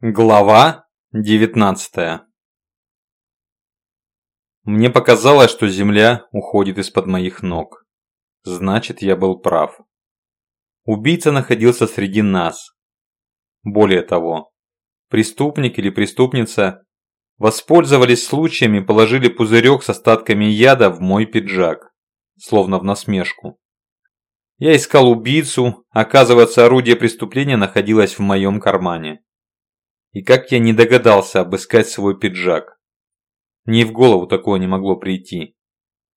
Глава 19 Мне показалось, что земля уходит из-под моих ног. Значит, я был прав. Убийца находился среди нас. Более того, преступник или преступница воспользовались случаем и положили пузырек с остатками яда в мой пиджак, словно в насмешку. Я искал убийцу, оказывается, орудие преступления находилось в моем кармане. И как я не догадался обыскать свой пиджак. Мне в голову такое не могло прийти.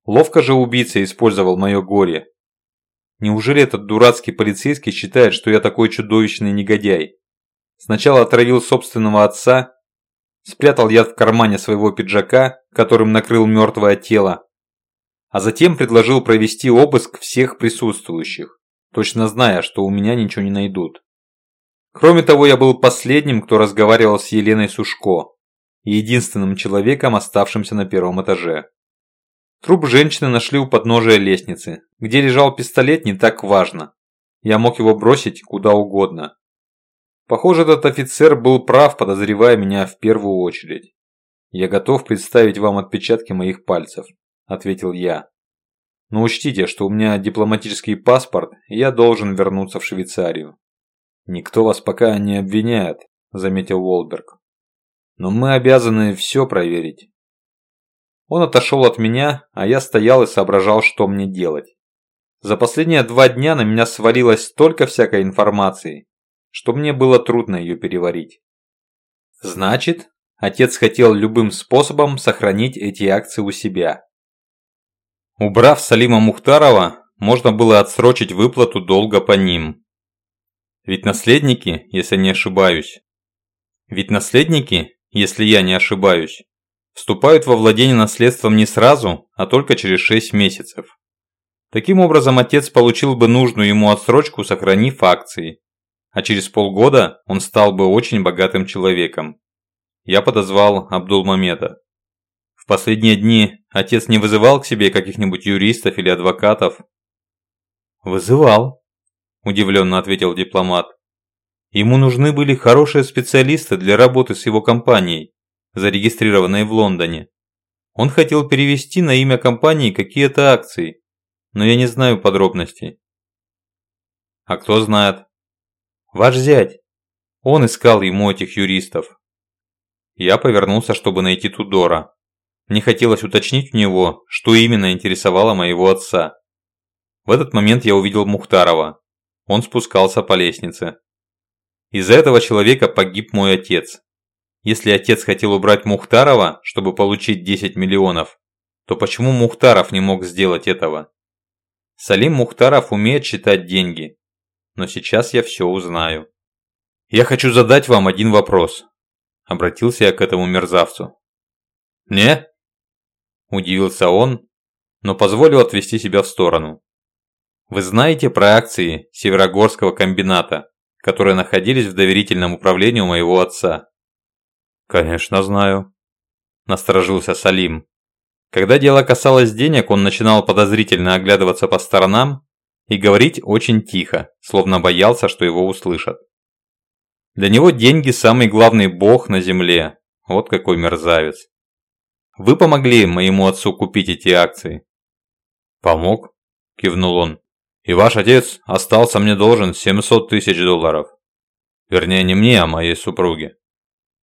Ловко же убийца использовал мое горе. Неужели этот дурацкий полицейский считает, что я такой чудовищный негодяй? Сначала отравил собственного отца, спрятал яд в кармане своего пиджака, которым накрыл мертвое тело, а затем предложил провести обыск всех присутствующих, точно зная, что у меня ничего не найдут. Кроме того, я был последним, кто разговаривал с Еленой Сушко, единственным человеком, оставшимся на первом этаже. Труп женщины нашли у подножия лестницы. Где лежал пистолет, не так важно. Я мог его бросить куда угодно. Похоже, этот офицер был прав, подозревая меня в первую очередь. «Я готов представить вам отпечатки моих пальцев», – ответил я. «Но учтите, что у меня дипломатический паспорт, и я должен вернуться в Швейцарию». «Никто вас пока не обвиняет», – заметил Уолберг. «Но мы обязаны все проверить». Он отошел от меня, а я стоял и соображал, что мне делать. За последние два дня на меня свалилось столько всякой информации, что мне было трудно ее переварить. Значит, отец хотел любым способом сохранить эти акции у себя. Убрав Салима Мухтарова, можно было отсрочить выплату долга по ним. Ведь наследники, если не ошибаюсь. Ведь наследники, если я не ошибаюсь, вступают во владение наследством не сразу, а только через 6 месяцев. Таким образом, отец получил бы нужную ему отсрочку, сохранив акции. А через полгода он стал бы очень богатым человеком. Я подозвал Абдулмамеда. В последние дни отец не вызывал к себе каких-нибудь юристов или адвокатов? Вызывал, – удивленно ответил дипломат. Ему нужны были хорошие специалисты для работы с его компанией, зарегистрированной в Лондоне. Он хотел перевести на имя компании какие-то акции, но я не знаю подробностей. А кто знает? Ваш зять. Он искал ему этих юристов. Я повернулся, чтобы найти Тудора. Мне хотелось уточнить у него, что именно интересовало моего отца. В этот момент я увидел Мухтарова. Он спускался по лестнице. Из-за этого человека погиб мой отец. Если отец хотел убрать Мухтарова, чтобы получить 10 миллионов, то почему Мухтаров не мог сделать этого? Салим Мухтаров умеет считать деньги. Но сейчас я все узнаю. Я хочу задать вам один вопрос. Обратился я к этому мерзавцу. Не? Удивился он, но позволил отвести себя в сторону. Вы знаете про акции Северогорского комбината, которые находились в доверительном управлении у моего отца? Конечно, знаю. Насторожился Салим. Когда дело касалось денег, он начинал подозрительно оглядываться по сторонам и говорить очень тихо, словно боялся, что его услышат. Для него деньги – самый главный бог на земле. Вот какой мерзавец. Вы помогли моему отцу купить эти акции? Помог, кивнул он. И ваш отец остался мне должен 700 тысяч долларов. Вернее, не мне, а моей супруге.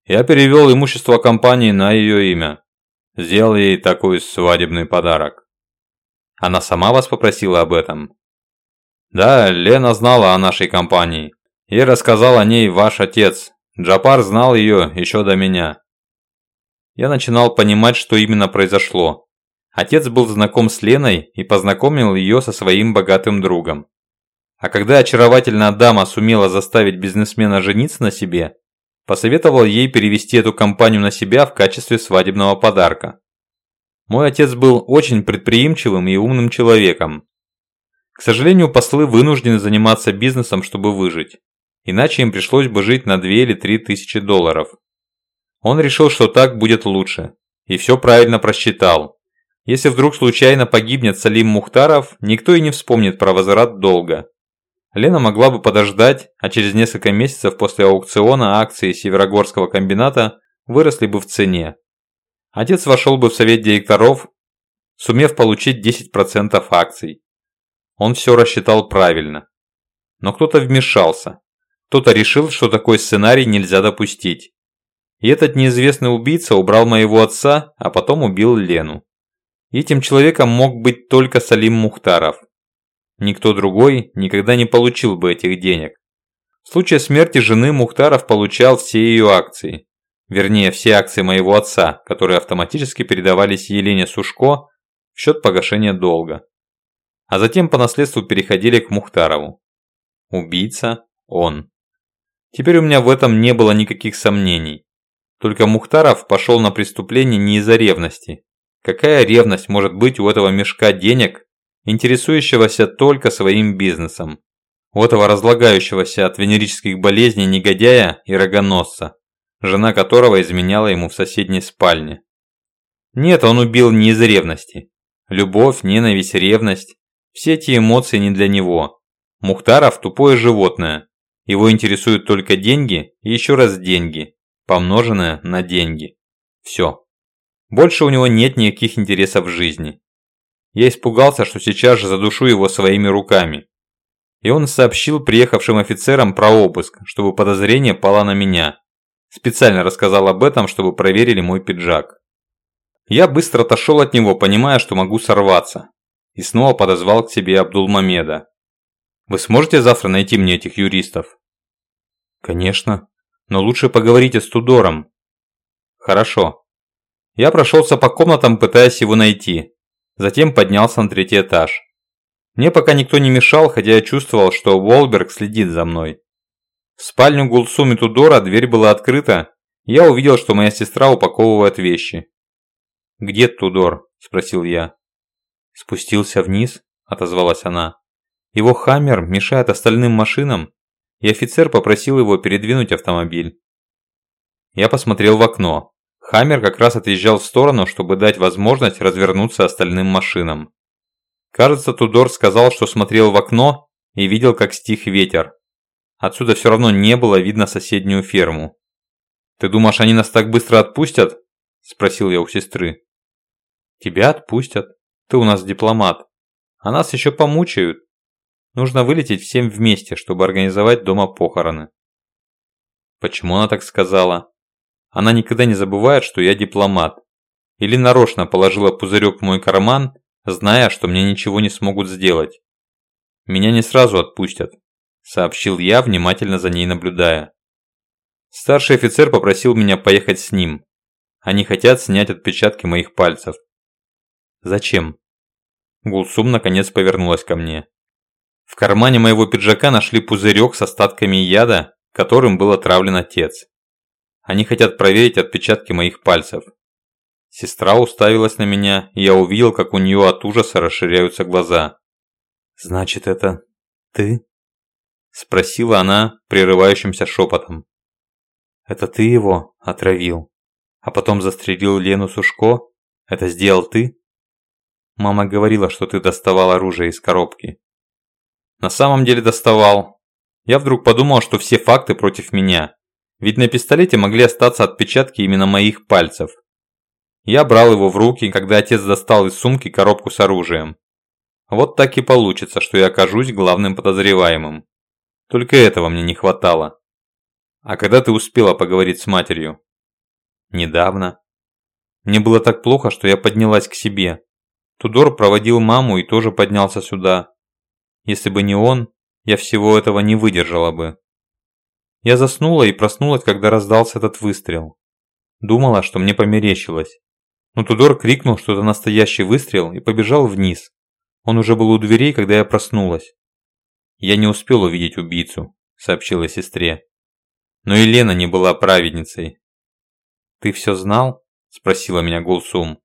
Я перевел имущество компании на ее имя. Сделал ей такой свадебный подарок. Она сама вас попросила об этом? Да, Лена знала о нашей компании. И рассказал о ней ваш отец. Джапар знал ее еще до меня. Я начинал понимать, что именно произошло. Отец был знаком с Леной и познакомил ее со своим богатым другом. А когда очаровательная дама сумела заставить бизнесмена жениться на себе, посоветовал ей перевести эту компанию на себя в качестве свадебного подарка. Мой отец был очень предприимчивым и умным человеком. К сожалению, послы вынуждены заниматься бизнесом, чтобы выжить. Иначе им пришлось бы жить на 2 или 3 тысячи долларов. Он решил, что так будет лучше. И все правильно просчитал. Если вдруг случайно погибнет Салим Мухтаров, никто и не вспомнит про возврат долга. Лена могла бы подождать, а через несколько месяцев после аукциона акции Северогорского комбината выросли бы в цене. Отец вошел бы в совет директоров, сумев получить 10% акций. Он все рассчитал правильно. Но кто-то вмешался. Кто-то решил, что такой сценарий нельзя допустить. И этот неизвестный убийца убрал моего отца, а потом убил Лену. Этим человеком мог быть только Салим Мухтаров. Никто другой никогда не получил бы этих денег. В случае смерти жены Мухтаров получал все ее акции. Вернее, все акции моего отца, которые автоматически передавались Елене Сушко в счет погашения долга. А затем по наследству переходили к Мухтарову. Убийца – он. Теперь у меня в этом не было никаких сомнений. Только Мухтаров пошел на преступление не из-за ревности. Какая ревность может быть у этого мешка денег, интересующегося только своим бизнесом? У этого разлагающегося от венерических болезней негодяя и рогоносца, жена которого изменяла ему в соседней спальне. Нет, он убил не из ревности. Любовь, ненависть, ревность – все эти эмоции не для него. Мухтаров – тупое животное. Его интересуют только деньги и еще раз деньги, помноженное на деньги. Все. Больше у него нет никаких интересов в жизни. Я испугался, что сейчас же задушу его своими руками. И он сообщил приехавшим офицерам про обыск, чтобы подозрение пало на меня. Специально рассказал об этом, чтобы проверили мой пиджак. Я быстро отошел от него, понимая, что могу сорваться. И снова подозвал к себе Абдулмамеда. «Вы сможете завтра найти мне этих юристов?» «Конечно. Но лучше поговорите с Тудором». «Хорошо. Я прошелся по комнатам, пытаясь его найти. Затем поднялся на третий этаж. Мне пока никто не мешал, хотя я чувствовал, что Уолберг следит за мной. В спальню Гулсуми Тудора дверь была открыта, я увидел, что моя сестра упаковывает вещи. «Где Тудор?» – спросил я. «Спустился вниз», – отозвалась она. «Его хаммер мешает остальным машинам, и офицер попросил его передвинуть автомобиль». Я посмотрел в окно. Хаммер как раз отъезжал в сторону, чтобы дать возможность развернуться остальным машинам. Кажется, Тудор сказал, что смотрел в окно и видел, как стих ветер. Отсюда все равно не было видно соседнюю ферму. «Ты думаешь, они нас так быстро отпустят?» – спросил я у сестры. «Тебя отпустят. Ты у нас дипломат. А нас еще помучают. Нужно вылететь всем вместе, чтобы организовать дома похороны». Почему она так сказала? Она никогда не забывает, что я дипломат. Или нарочно положила пузырек в мой карман, зная, что мне ничего не смогут сделать. Меня не сразу отпустят, сообщил я, внимательно за ней наблюдая. Старший офицер попросил меня поехать с ним. Они хотят снять отпечатки моих пальцев. Зачем? Гулсум наконец повернулась ко мне. В кармане моего пиджака нашли пузырек с остатками яда, которым был отравлен отец. Они хотят проверить отпечатки моих пальцев. Сестра уставилась на меня, и я увидел, как у нее от ужаса расширяются глаза. «Значит, это ты?» Спросила она прерывающимся шепотом. «Это ты его отравил, а потом застрелил Лену Сушко? Это сделал ты?» Мама говорила, что ты доставал оружие из коробки. На самом деле доставал. Я вдруг подумал, что все факты против меня. Ведь на пистолете могли остаться отпечатки именно моих пальцев. Я брал его в руки, когда отец достал из сумки коробку с оружием. Вот так и получится, что я окажусь главным подозреваемым. Только этого мне не хватало. А когда ты успела поговорить с матерью? Недавно. Мне было так плохо, что я поднялась к себе. Тудор проводил маму и тоже поднялся сюда. Если бы не он, я всего этого не выдержала бы. Я заснула и проснулась, когда раздался этот выстрел. Думала, что мне померещилось. Но Тудор крикнул, что это настоящий выстрел и побежал вниз. Он уже был у дверей, когда я проснулась. «Я не успел увидеть убийцу», – сообщила сестре. Но и Лена не была праведницей. «Ты все знал?» – спросила меня Гулсум.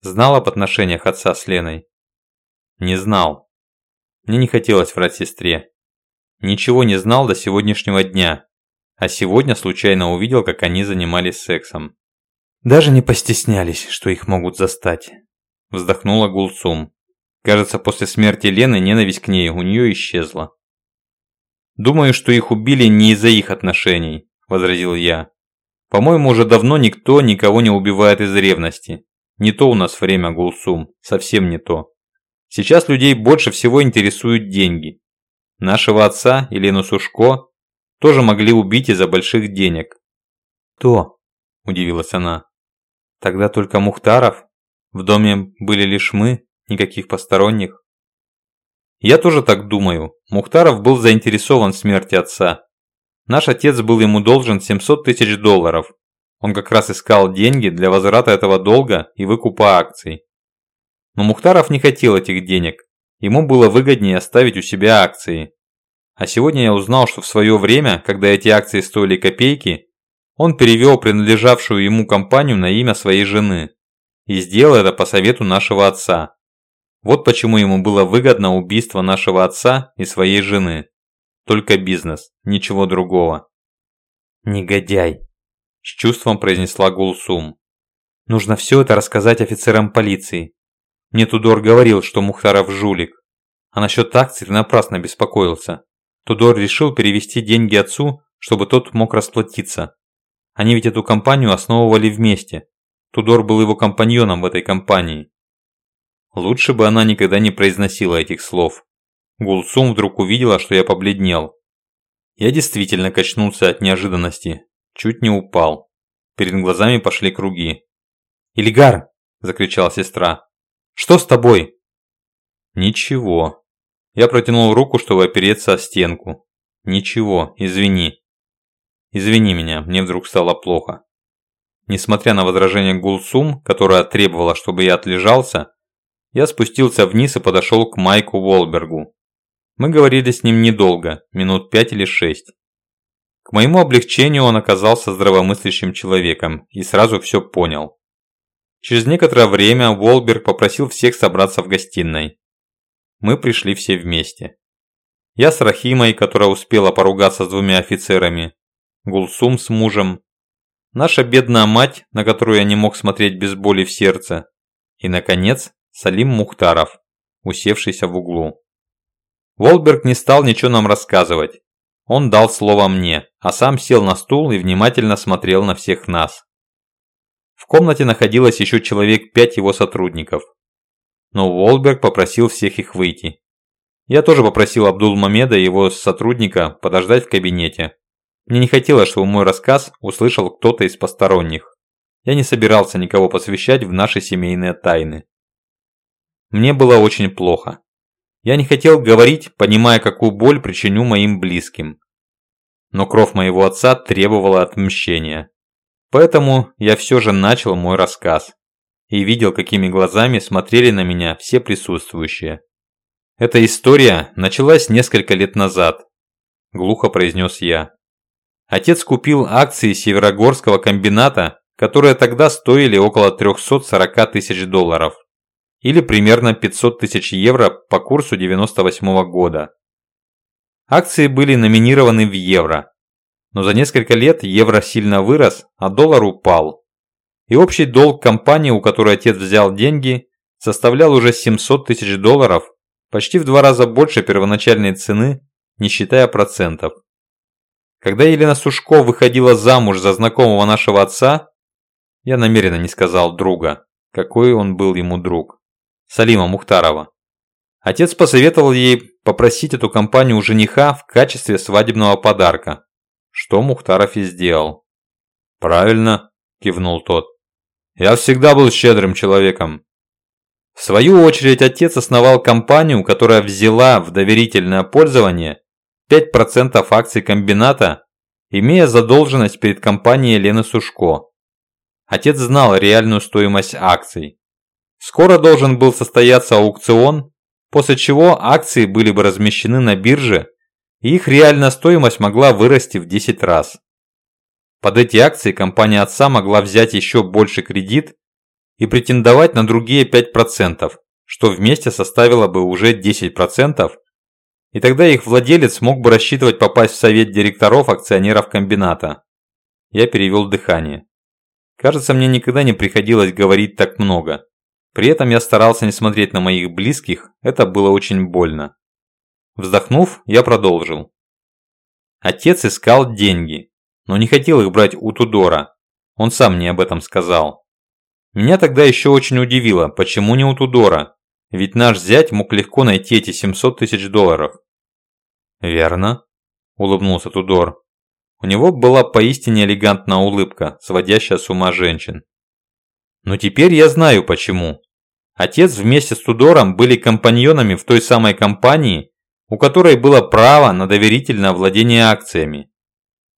«Знал об отношениях отца с Леной?» «Не знал. Мне не хотелось врать сестре. Ничего не знал до сегодняшнего дня, а сегодня случайно увидел, как они занимались сексом. Даже не постеснялись, что их могут застать. Вздохнула Гулсум. Кажется, после смерти Лены ненависть к ней у нее исчезла. Думаю, что их убили не из-за их отношений, возразил я. По-моему, уже давно никто никого не убивает из ревности. Не то у нас время, Гулсум, совсем не то. Сейчас людей больше всего интересуют деньги. Нашего отца, Елену Сушко, тоже могли убить из-за больших денег. «Кто?» – удивилась она. «Тогда только Мухтаров? В доме были лишь мы, никаких посторонних?» Я тоже так думаю. Мухтаров был заинтересован в смерти отца. Наш отец был ему должен 700 тысяч долларов. Он как раз искал деньги для возврата этого долга и выкупа акций. Но Мухтаров не хотел этих денег. Ему было выгоднее оставить у себя акции. А сегодня я узнал, что в свое время, когда эти акции стоили копейки, он перевел принадлежавшую ему компанию на имя своей жены. И сделал это по совету нашего отца. Вот почему ему было выгодно убийство нашего отца и своей жены. Только бизнес, ничего другого. «Негодяй!» – с чувством произнесла Гулсум. «Нужно все это рассказать офицерам полиции. Мне Тудор говорил, что Мухтаров жулик. А насчет акций ты напрасно беспокоился. Тудор решил перевести деньги отцу, чтобы тот мог расплатиться. Они ведь эту компанию основывали вместе. Тудор был его компаньоном в этой компании. Лучше бы она никогда не произносила этих слов. Гулсум вдруг увидела, что я побледнел. Я действительно качнулся от неожиданности. Чуть не упал. Перед глазами пошли круги. «Ильгар!» – закричала сестра. «Что с тобой?» «Ничего». Я протянул руку, чтобы опереться о стенку. «Ничего, извини». «Извини меня, мне вдруг стало плохо». Несмотря на возражение Гулсум, которая требовала, чтобы я отлежался, я спустился вниз и подошел к Майку Волбергу. Мы говорили с ним недолго, минут пять или шесть. К моему облегчению он оказался здравомыслящим человеком и сразу все понял. Через некоторое время Волберг попросил всех собраться в гостиной. Мы пришли все вместе. Я с Рахимой, которая успела поругаться с двумя офицерами, Гулсум с мужем, наша бедная мать, на которую я не мог смотреть без боли в сердце, и, наконец, Салим Мухтаров, усевшийся в углу. Волберг не стал ничего нам рассказывать. Он дал слово мне, а сам сел на стул и внимательно смотрел на всех нас. В комнате находилось еще человек пять его сотрудников. Но Волберг попросил всех их выйти. Я тоже попросил Абдул-Мамеда и его сотрудника подождать в кабинете. Мне не хотелось, чтобы мой рассказ услышал кто-то из посторонних. Я не собирался никого посвящать в наши семейные тайны. Мне было очень плохо. Я не хотел говорить, понимая, какую боль причиню моим близким. Но кровь моего отца требовала отмщения. Поэтому я все же начал мой рассказ. И видел, какими глазами смотрели на меня все присутствующие. Эта история началась несколько лет назад. Глухо произнес я. Отец купил акции Северогорского комбината, которые тогда стоили около 340 тысяч долларов или примерно 500 тысяч евро по курсу 98 -го года. Акции были номинированы в евро, но за несколько лет евро сильно вырос, а доллар упал. И общий долг компании, у которой отец взял деньги, составлял уже 700 тысяч долларов, почти в два раза больше первоначальной цены, не считая процентов. Когда Елена Сушко выходила замуж за знакомого нашего отца, я намеренно не сказал друга, какой он был ему друг. Салима Мухтарова. Отец посоветовал ей попросить эту компанию у жениха в качестве свадебного подарка, что Мухтаров и сделал. «Правильно», – кивнул тот. «Я всегда был щедрым человеком». В свою очередь отец основал компанию, которая взяла в доверительное пользование 5% акций комбината, имея задолженность перед компанией Лены Сушко. Отец знал реальную стоимость акций. Скоро должен был состояться аукцион, после чего акции были бы размещены на бирже, и их реальная стоимость могла вырасти в 10 раз. Под эти акции компания отца могла взять еще больше кредит и претендовать на другие 5%, что вместе составило бы уже 10%, и тогда их владелец мог бы рассчитывать попасть в совет директоров акционеров комбината. Я перевел дыхание. Кажется, мне никогда не приходилось говорить так много. При этом я старался не смотреть на моих близких, это было очень больно. Вздохнув, я продолжил. Отец искал деньги, но не хотел их брать у Тудора. Он сам мне об этом сказал. Меня тогда еще очень удивило, почему не у Тудора, ведь наш зять мог легко найти эти 700 тысяч долларов. «Верно», – улыбнулся Тудор. У него была поистине элегантная улыбка, сводящая с ума женщин. Но теперь я знаю почему. Отец вместе с Тудором были компаньонами в той самой компании, у которой было право на доверительное владение акциями.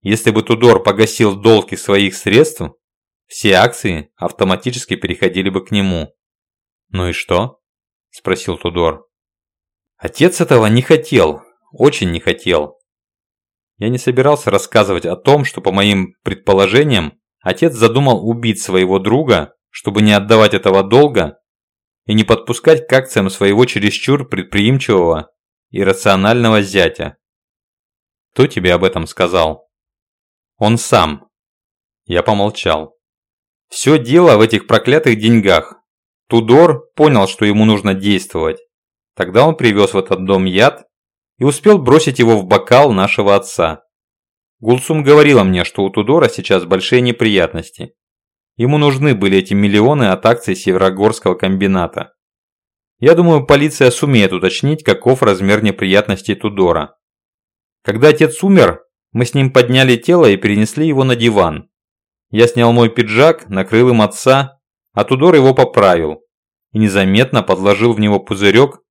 Если бы Тудор погасил долг из своих средств, все акции автоматически переходили бы к нему. «Ну и что?» – спросил Тудор. Отец этого не хотел, очень не хотел. Я не собирался рассказывать о том, что, по моим предположениям, отец задумал убить своего друга, чтобы не отдавать этого долга и не подпускать к акциям своего чересчур предприимчивого и рационального зятя. Кто тебе об этом сказал? Он сам. Я помолчал. Все дело в этих проклятых деньгах. Тудор понял, что ему нужно действовать. Тогда он привез в этот дом яд и успел бросить его в бокал нашего отца. Гулсум говорила мне, что у Тудора сейчас большие неприятности. Ему нужны были эти миллионы от акций Северогорского комбината. Я думаю, полиция сумеет уточнить, каков размер неприятностей Тудора. Когда отец умер, мы с ним подняли тело и перенесли его на диван. Я снял мой пиджак, накрыл им отца, а Тудор его поправил и незаметно подложил в него пузырек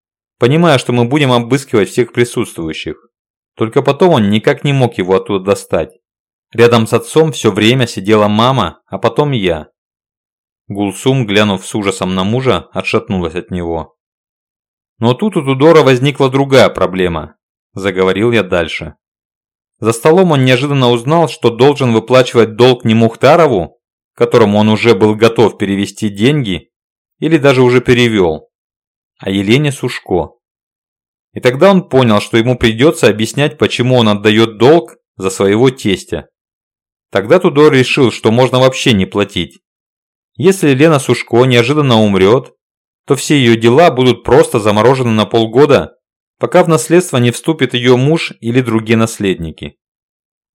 понимая, что мы будем обыскивать всех присутствующих. Только потом он никак не мог его оттуда достать. Рядом с отцом все время сидела мама, а потом я. Гулсум, глянув с ужасом на мужа, отшатнулась от него. Но тут у Тудора возникла другая проблема. Заговорил я дальше. За столом он неожиданно узнал, что должен выплачивать долг не Мухтарову, которому он уже был готов перевести деньги, или даже уже перевел, а Елене Сушко. И тогда он понял, что ему придется объяснять, почему он отдает долг за своего тестя. Тогда Тудор решил, что можно вообще не платить. Если Лена Сушко неожиданно умрет, то все ее дела будут просто заморожены на полгода, пока в наследство не вступит ее муж или другие наследники.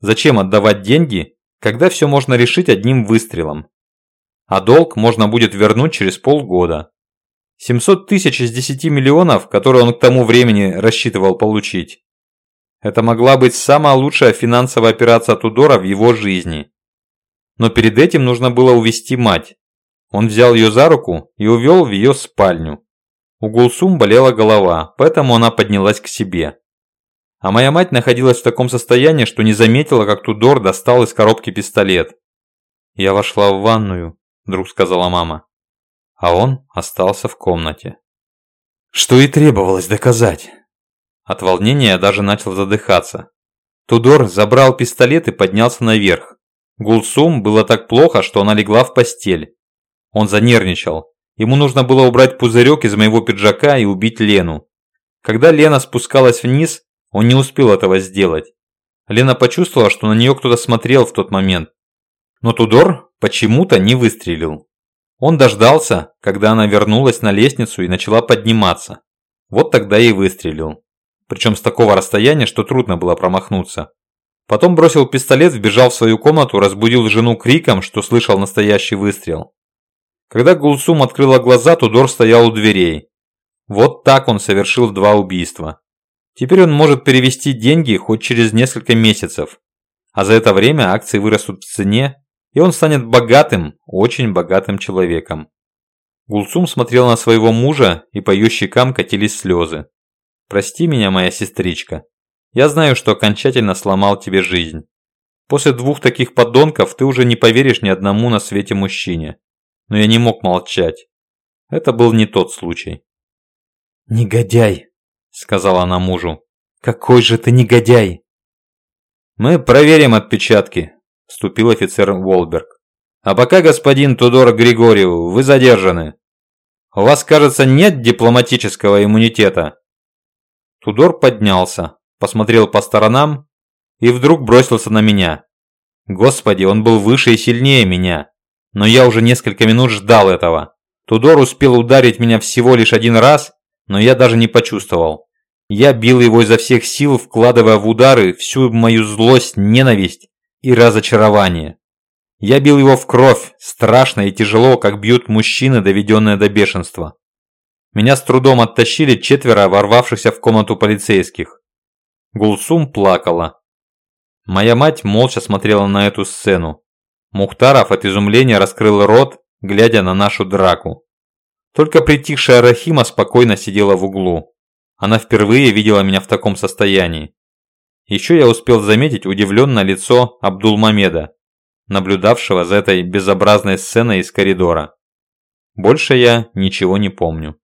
Зачем отдавать деньги, когда все можно решить одним выстрелом? А долг можно будет вернуть через полгода. 700 тысяч из 10 миллионов, которые он к тому времени рассчитывал получить. Это могла быть самая лучшая финансовая операция Тудора в его жизни. Но перед этим нужно было увести мать. Он взял ее за руку и увел в ее спальню. У Гулсум болела голова, поэтому она поднялась к себе. А моя мать находилась в таком состоянии, что не заметила, как Тудор достал из коробки пистолет. «Я вошла в ванную», – вдруг сказала мама а он остался в комнате. Что и требовалось доказать. От волнения я даже начал задыхаться. Тудор забрал пистолет и поднялся наверх. Гулсум было так плохо, что она легла в постель. Он занервничал. Ему нужно было убрать пузырек из моего пиджака и убить Лену. Когда Лена спускалась вниз, он не успел этого сделать. Лена почувствовала, что на нее кто-то смотрел в тот момент. Но Тудор почему-то не выстрелил. Он дождался, когда она вернулась на лестницу и начала подниматься. Вот тогда и выстрелил. Причем с такого расстояния, что трудно было промахнуться. Потом бросил пистолет, вбежал в свою комнату, разбудил жену криком, что слышал настоящий выстрел. Когда Гулсум открыла глаза, Тудор стоял у дверей. Вот так он совершил два убийства. Теперь он может перевести деньги хоть через несколько месяцев. А за это время акции вырастут в цене и он станет богатым, очень богатым человеком. Гулсум смотрел на своего мужа, и по ее щекам катились слезы. «Прости меня, моя сестричка. Я знаю, что окончательно сломал тебе жизнь. После двух таких подонков ты уже не поверишь ни одному на свете мужчине. Но я не мог молчать. Это был не тот случай». «Негодяй», – сказала она мужу. «Какой же ты негодяй!» «Мы проверим отпечатки», вступил офицер Волберг. «А пока, господин Тудор Григорьев, вы задержаны. У вас, кажется, нет дипломатического иммунитета». Тудор поднялся, посмотрел по сторонам и вдруг бросился на меня. Господи, он был выше и сильнее меня. Но я уже несколько минут ждал этого. Тудор успел ударить меня всего лишь один раз, но я даже не почувствовал. Я бил его изо всех сил, вкладывая в удары всю мою злость, ненависть и разочарование. Я бил его в кровь, страшно и тяжело, как бьют мужчины, доведенные до бешенства. Меня с трудом оттащили четверо ворвавшихся в комнату полицейских. Гулсум плакала. Моя мать молча смотрела на эту сцену. Мухтаров от изумления раскрыл рот, глядя на нашу драку. Только притихшая Рахима спокойно сидела в углу. Она впервые видела меня в таком состоянии. Еще я успел заметить удивленное лицо Абдулмамеда, наблюдавшего за этой безобразной сценой из коридора. Больше я ничего не помню.